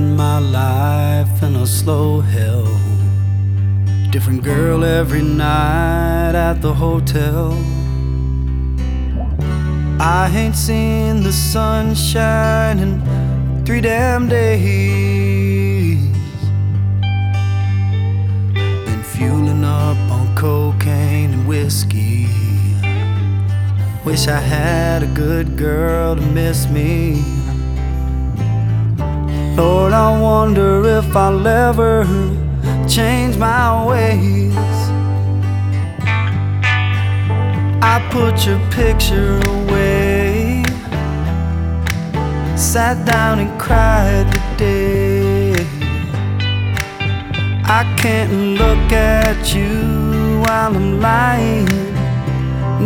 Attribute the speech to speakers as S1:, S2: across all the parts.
S1: my life in a slow hell. Different girl every night at the hotel. I ain't seen the sunshine in three damn days. Been fueling up on cocaine and whiskey. Wish I had a good girl to miss me. Lord, I wonder if I'll ever change my ways. I put your picture away, sat down and cried today. I can't look at you while I'm lying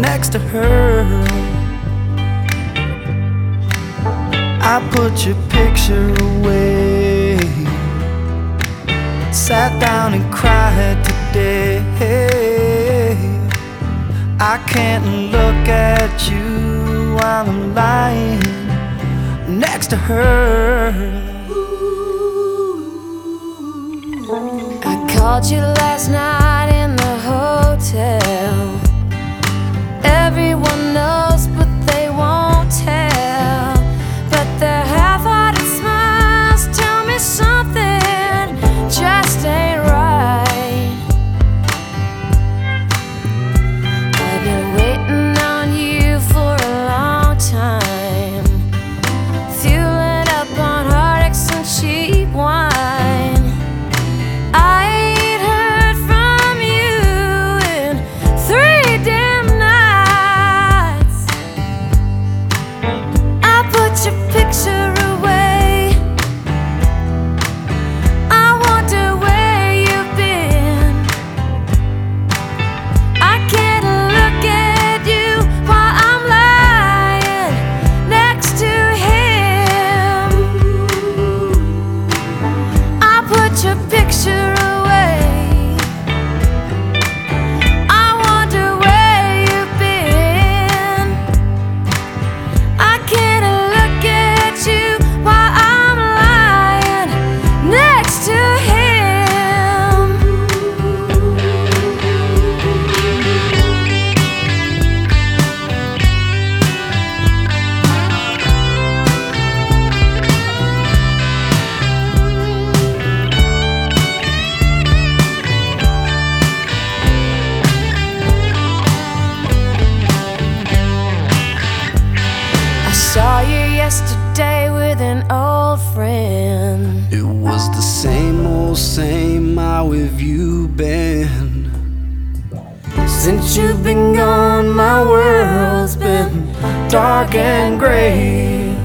S1: next to her. I put your picture away. Sat down and cried today. I can't look at you while I'm lying next to her.
S2: I called you last night in the hotel. Yesterday with an old friend.
S1: It was the same old same. How have you been? Since you've been gone, my world's been dark and gray.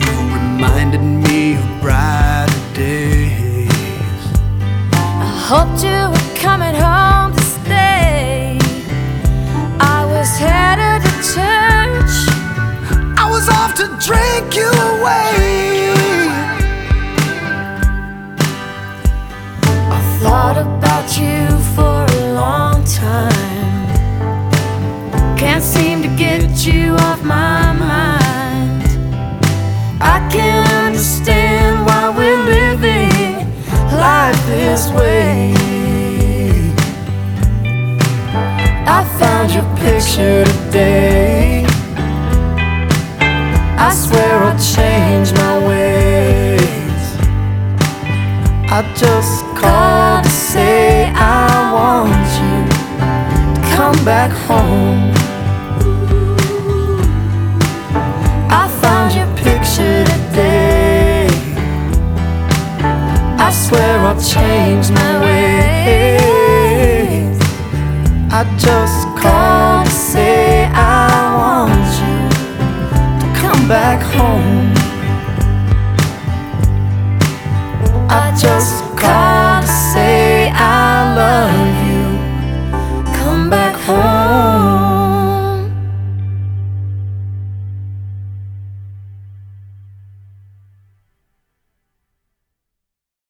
S1: You reminded me of brighter days.
S2: I hoped you were coming home
S1: you away.
S2: I thought about you for a long time. Can't seem to get you off my mind. I can't understand why we're living life this way.
S1: I found your picture today. I swear I'll change my ways. I just